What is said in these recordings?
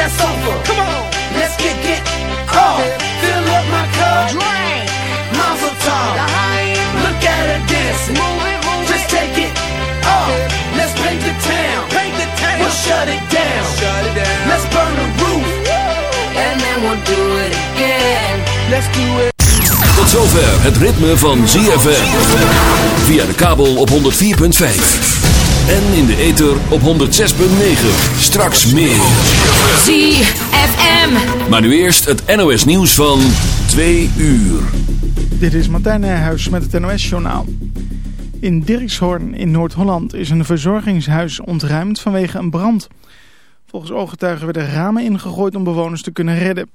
that sofa. Come on. Let's get get off. Fill up my cup. Drink. Mazel tov. The high Look at her dancing. Move it, move Just it. take it off. Let's paint the town. Paint the town. We'll shut it down. Shut it down. Let's burn the roof. And then we'll do it again. Let's do it. Tot zover het ritme van ZFM. Via de kabel op 104.5. En in de ether op 106.9. Straks meer. ZFM. Maar nu eerst het NOS nieuws van 2 uur. Dit is Martijn Nijhuis met het NOS-journaal. In Dirkshoorn in Noord-Holland is een verzorgingshuis ontruimd vanwege een brand. Volgens ooggetuigen werden ramen ingegooid om bewoners te kunnen redden.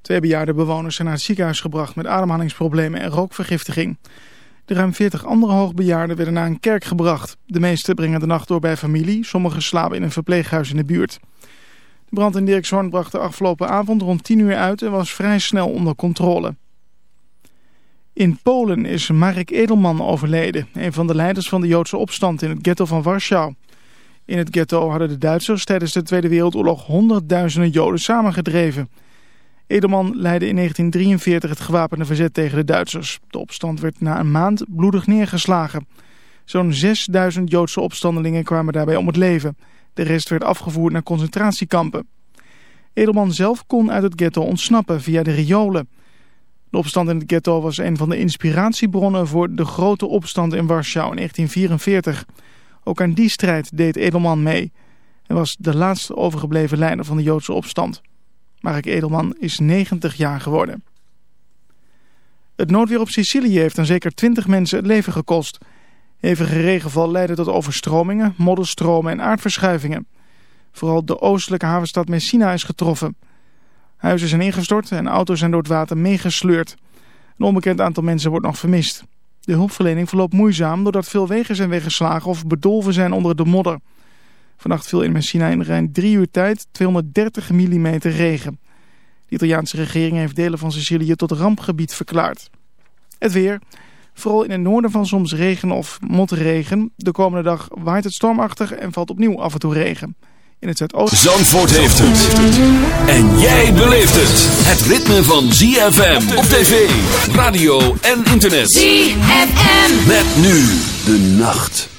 Twee bejaarde bewoners zijn naar het ziekenhuis gebracht met ademhalingsproblemen en rookvergiftiging. Ruim 40 andere hoogbejaarden werden naar een kerk gebracht. De meeste brengen de nacht door bij familie, sommigen slapen in een verpleeghuis in de buurt. De brand in Dirkshoorn bracht de afgelopen avond rond 10 uur uit en was vrij snel onder controle. In Polen is Marek Edelman overleden, een van de leiders van de Joodse opstand in het ghetto van Warschau. In het ghetto hadden de Duitsers tijdens de Tweede Wereldoorlog honderdduizenden Joden samengedreven. Edelman leidde in 1943 het gewapende verzet tegen de Duitsers. De opstand werd na een maand bloedig neergeslagen. Zo'n 6000 Joodse opstandelingen kwamen daarbij om het leven. De rest werd afgevoerd naar concentratiekampen. Edelman zelf kon uit het ghetto ontsnappen via de riolen. De opstand in het ghetto was een van de inspiratiebronnen voor de grote opstand in Warschau in 1944. Ook aan die strijd deed Edelman mee. Hij was de laatste overgebleven leider van de Joodse opstand. Mark Edelman is 90 jaar geworden. Het noodweer op Sicilië heeft aan zeker 20 mensen het leven gekost. Hevige regenval leidde tot overstromingen, modderstromen en aardverschuivingen. Vooral de oostelijke havenstad Messina is getroffen. Huizen zijn ingestort en auto's zijn door het water meegesleurd. Een onbekend aantal mensen wordt nog vermist. De hulpverlening verloopt moeizaam doordat veel wegen zijn weggeslagen of bedolven zijn onder de modder. Vannacht viel in Messina in ruim drie uur tijd 230 mm regen. De Italiaanse regering heeft delen van Sicilië tot rampgebied verklaard. Het weer. Vooral in het noorden van soms regen of motregen. De komende dag waait het stormachtig en valt opnieuw af en toe regen. In het zuidoosten... Zandvoort heeft het. En jij beleeft het. Het ritme van ZFM op tv, radio en internet. ZFM. Met nu de nacht.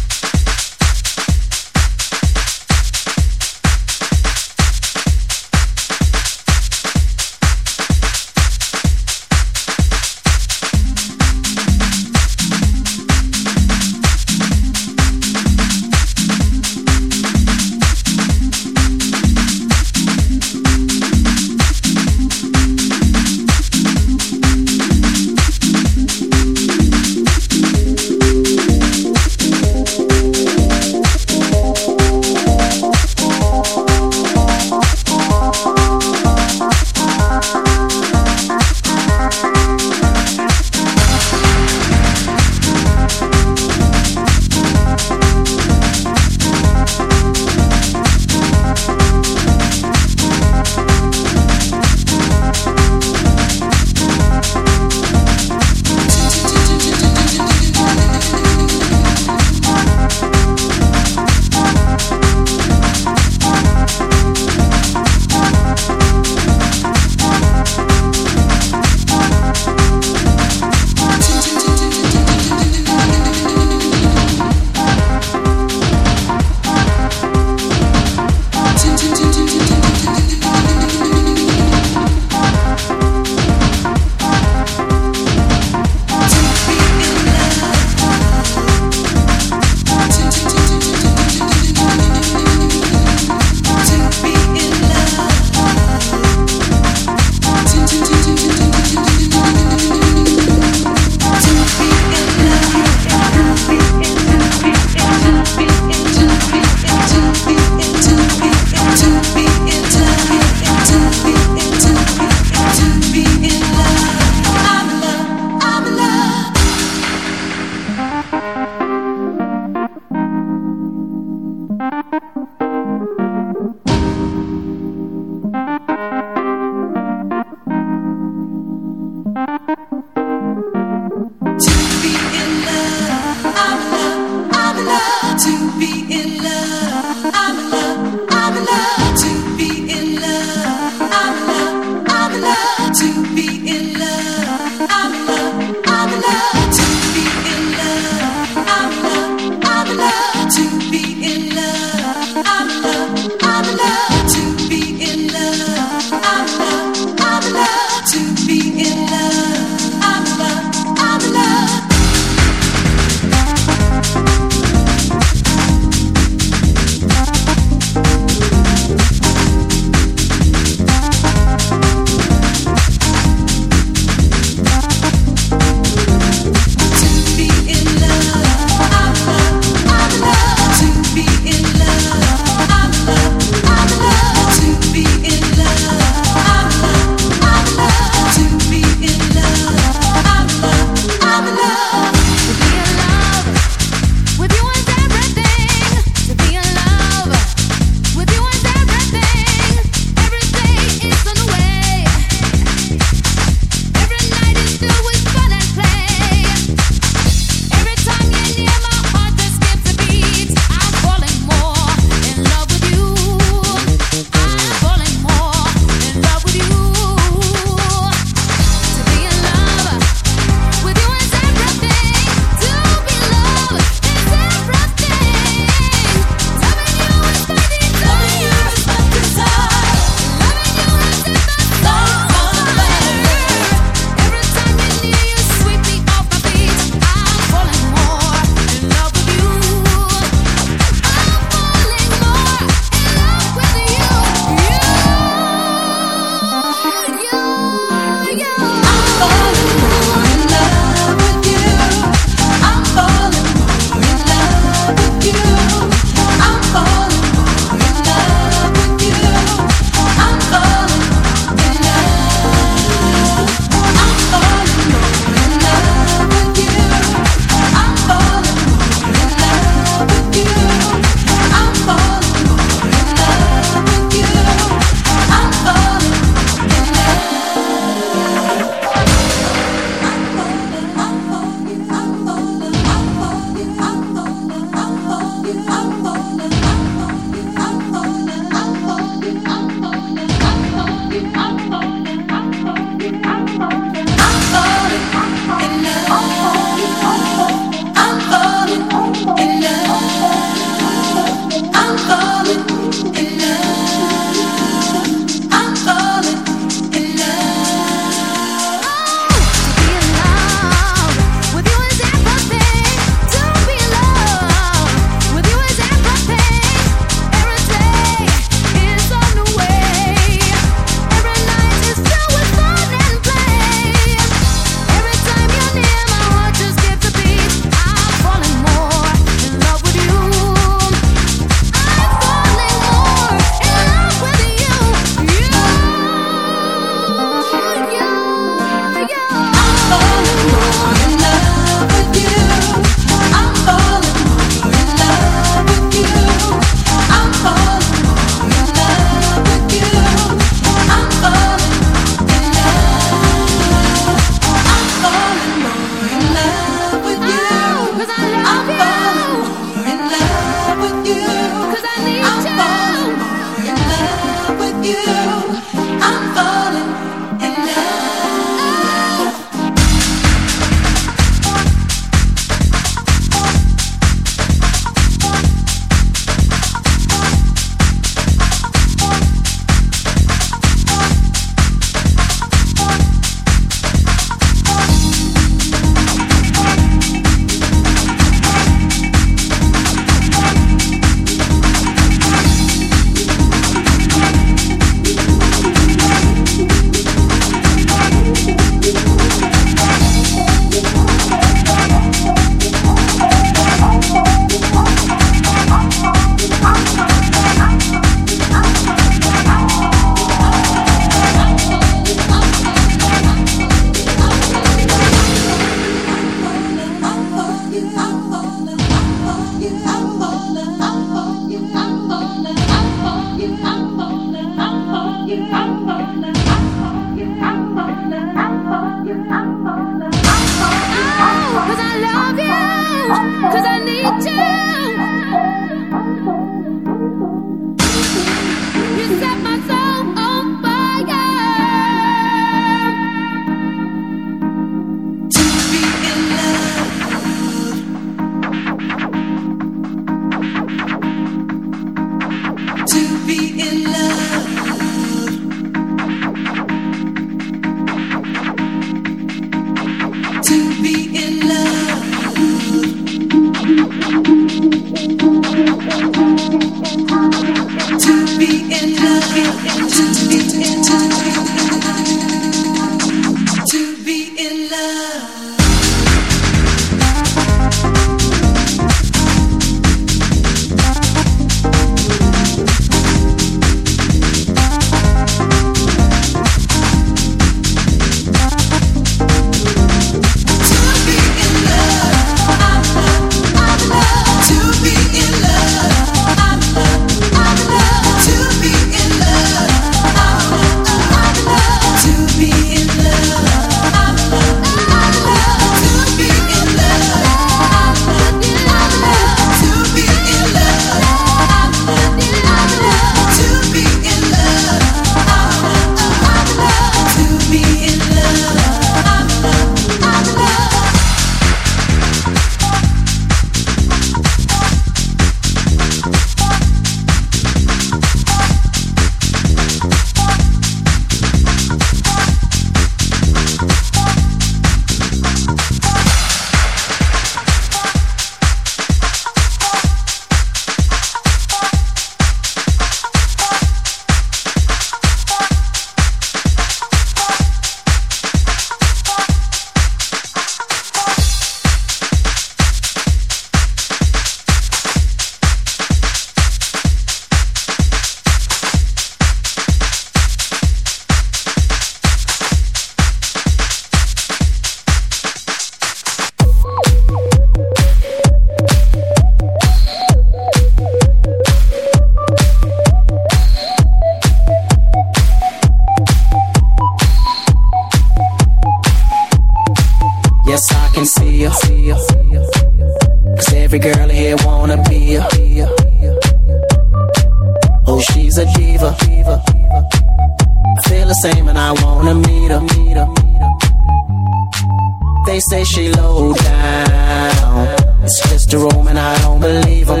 They say she low down. It's just a room and I don't believe em.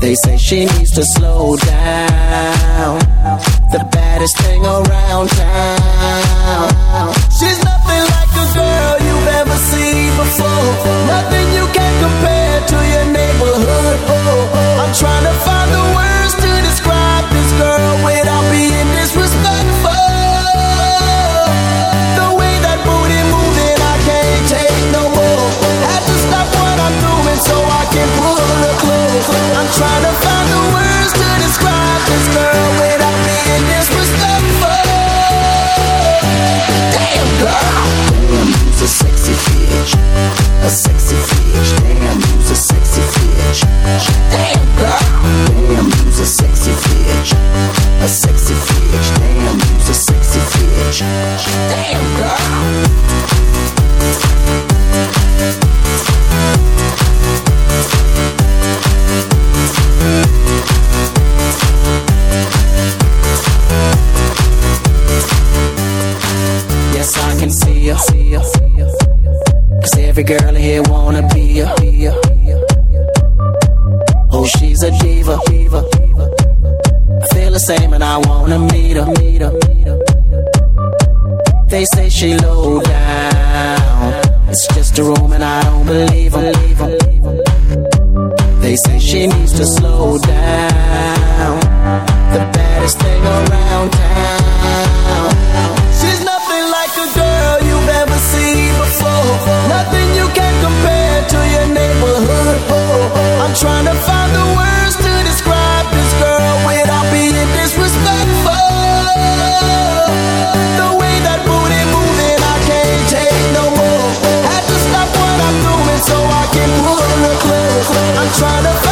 They say she needs to slow down. The baddest thing around town. She's nothing like a girl you've ever seen before. Nothing you can compare to your neighborhood. Oh, I'm trying side of I'm trying to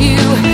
you.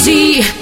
ZFM.